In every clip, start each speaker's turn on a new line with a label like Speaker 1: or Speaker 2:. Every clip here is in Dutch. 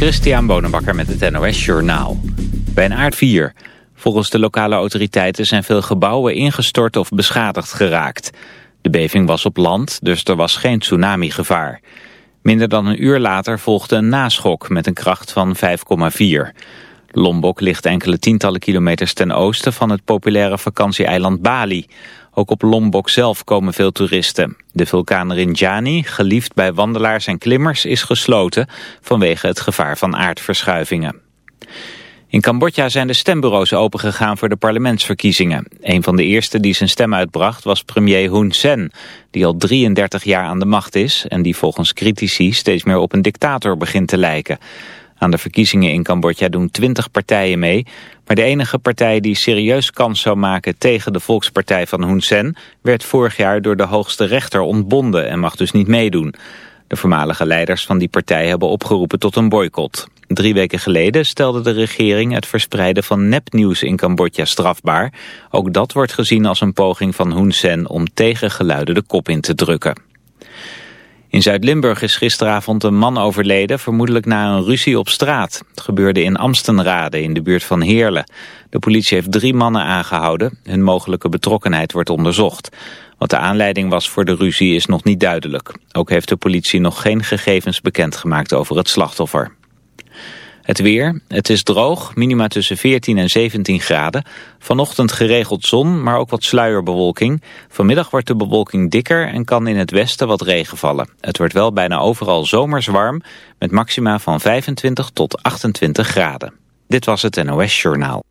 Speaker 1: Christian Bonenbakker met het NOS Journaal. Bij een aardvier. Volgens de lokale autoriteiten zijn veel gebouwen ingestort of beschadigd geraakt. De beving was op land, dus er was geen tsunami-gevaar. Minder dan een uur later volgde een naschok met een kracht van 5,4. Lombok ligt enkele tientallen kilometers ten oosten van het populaire vakantieeiland Bali. Ook op Lombok zelf komen veel toeristen. De vulkaan Rinjani, geliefd bij wandelaars en klimmers, is gesloten vanwege het gevaar van aardverschuivingen. In Cambodja zijn de stembureaus opengegaan voor de parlementsverkiezingen. Een van de eerste die zijn stem uitbracht was premier Hun Sen, die al 33 jaar aan de macht is en die volgens critici steeds meer op een dictator begint te lijken. Aan de verkiezingen in Cambodja doen 20 partijen mee, maar de enige partij die serieus kans zou maken tegen de volkspartij van Hun Sen werd vorig jaar door de hoogste rechter ontbonden en mag dus niet meedoen. De voormalige leiders van die partij hebben opgeroepen tot een boycott. Drie weken geleden stelde de regering het verspreiden van nepnieuws in Cambodja strafbaar. Ook dat wordt gezien als een poging van Hun Sen om tegengeluiden de kop in te drukken. In Zuid-Limburg is gisteravond een man overleden, vermoedelijk na een ruzie op straat. Het gebeurde in Amstenrade in de buurt van Heerlen. De politie heeft drie mannen aangehouden. Hun mogelijke betrokkenheid wordt onderzocht. Wat de aanleiding was voor de ruzie is nog niet duidelijk. Ook heeft de politie nog geen gegevens bekendgemaakt over het slachtoffer. Het weer, het is droog, minima tussen 14 en 17 graden. Vanochtend geregeld zon, maar ook wat sluierbewolking. Vanmiddag wordt de bewolking dikker en kan in het westen wat regen vallen. Het wordt wel bijna overal zomers warm, met maxima van 25 tot 28 graden. Dit was het NOS Journaal.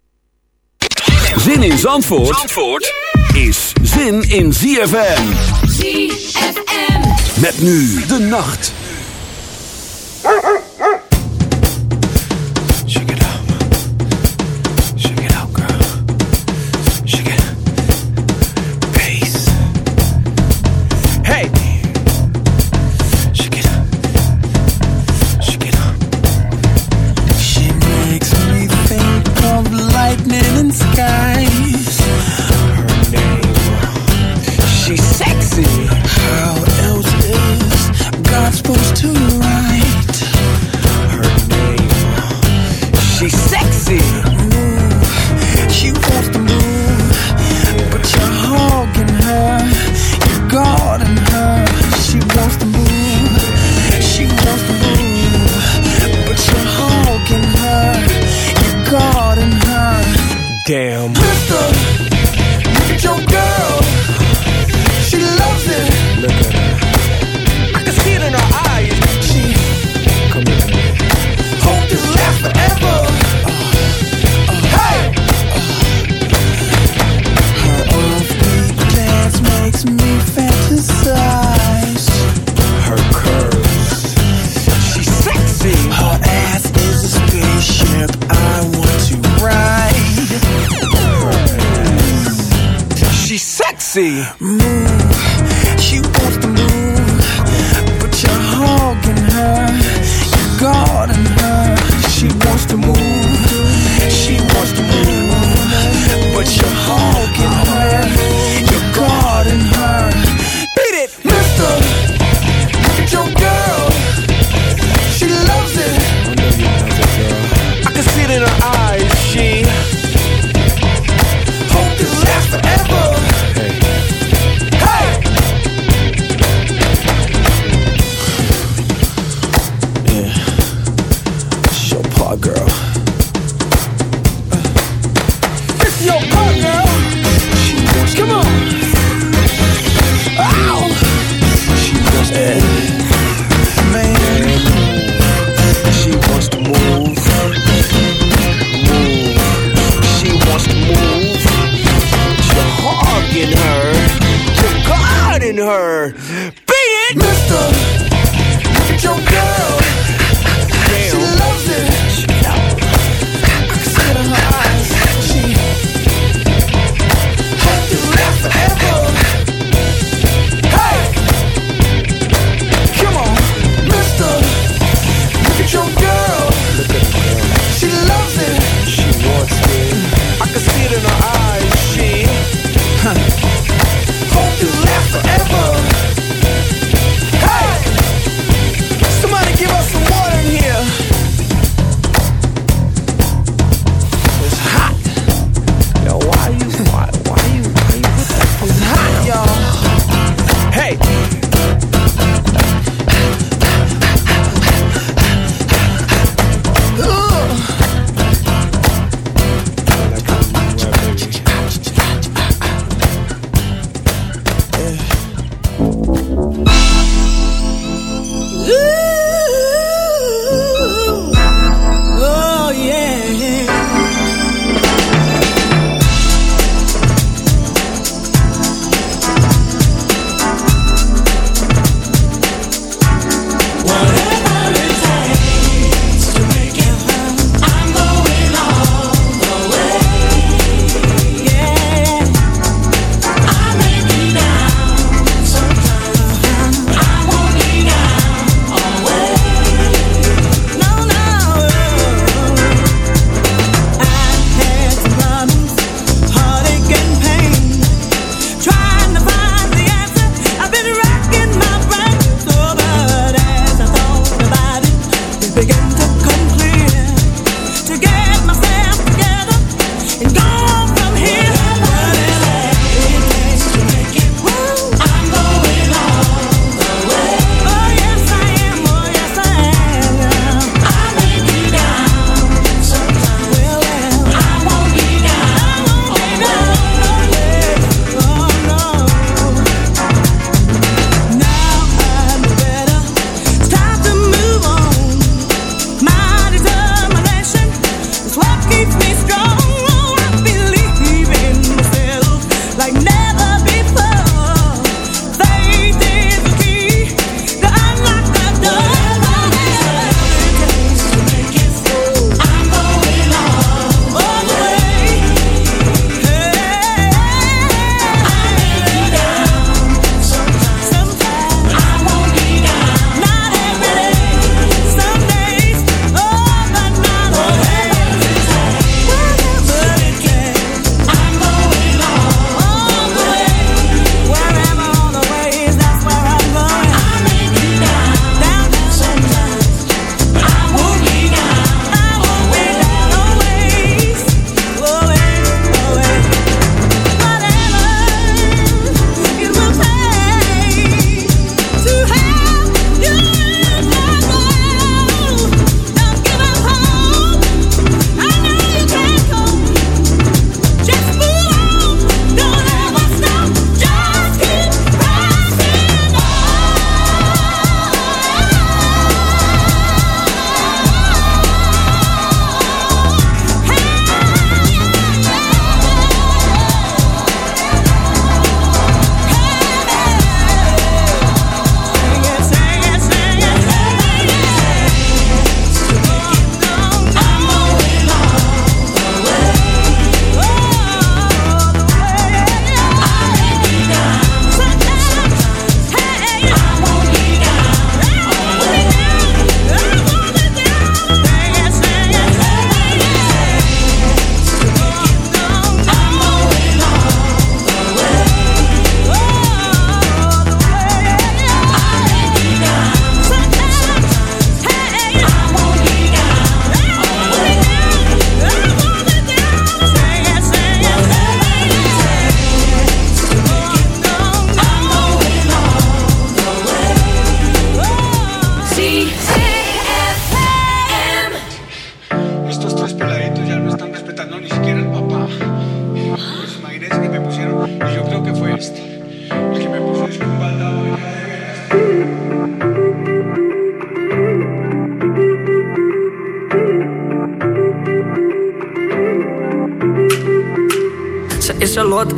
Speaker 2: Zin in Zandvoort, Zandvoort is zin in ZFM.
Speaker 3: ZFM.
Speaker 2: Met nu de nacht.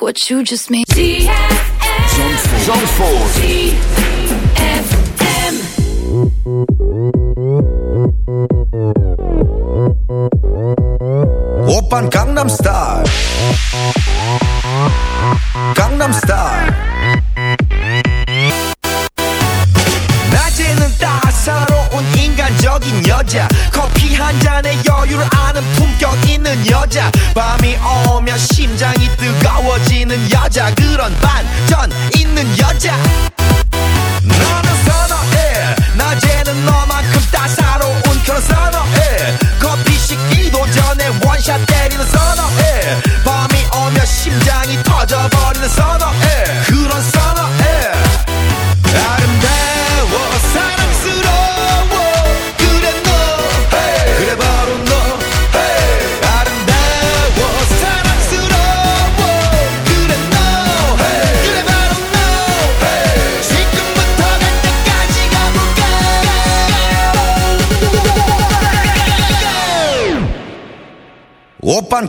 Speaker 4: what you just made.
Speaker 5: Zandvoort.
Speaker 6: Zandvoort. Op aan Gangnam Style.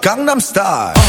Speaker 6: Gangnam Style.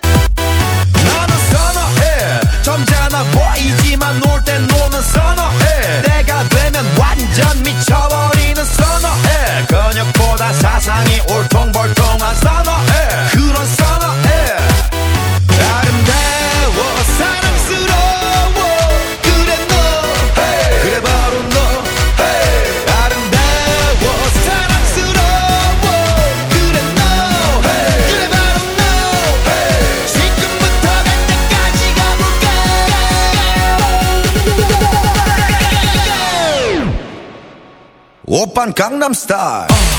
Speaker 6: Gangnam Style.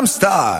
Speaker 6: I'm
Speaker 7: star.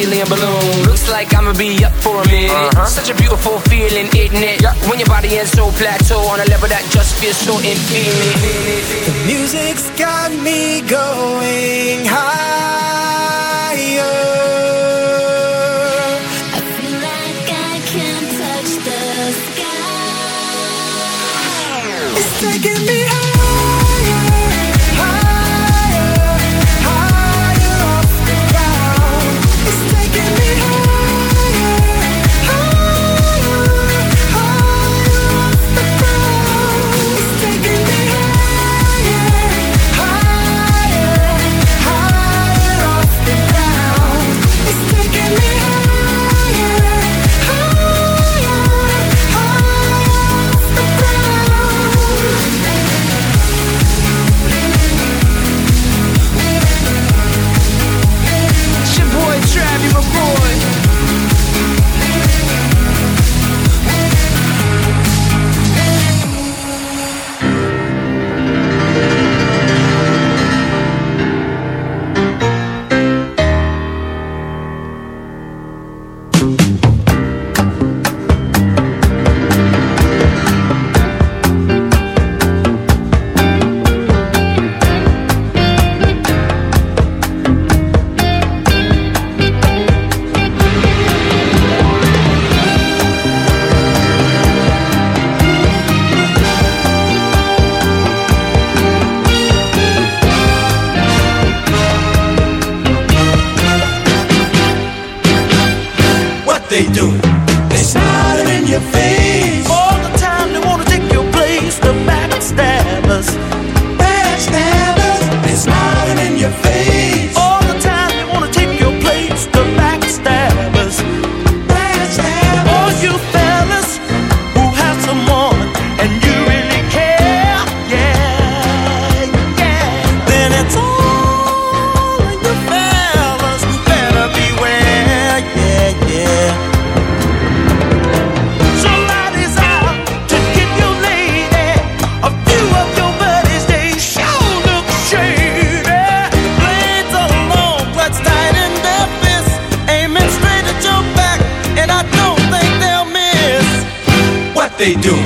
Speaker 7: helium balloon. Looks like I'ma be up for a minute. Uh-huh. Such a beautiful feeling, isn't it? Yeah. When your body is so plateau on a level that just feels so infinite.
Speaker 8: they do.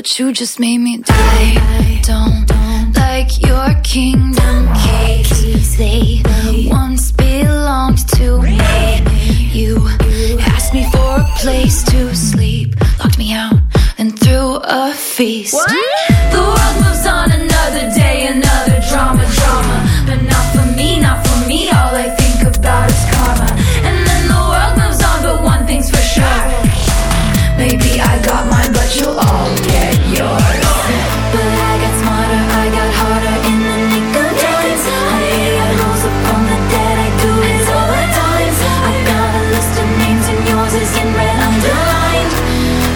Speaker 8: What
Speaker 4: you just made me do. I don't like your kingdom keys. They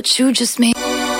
Speaker 4: What you just made.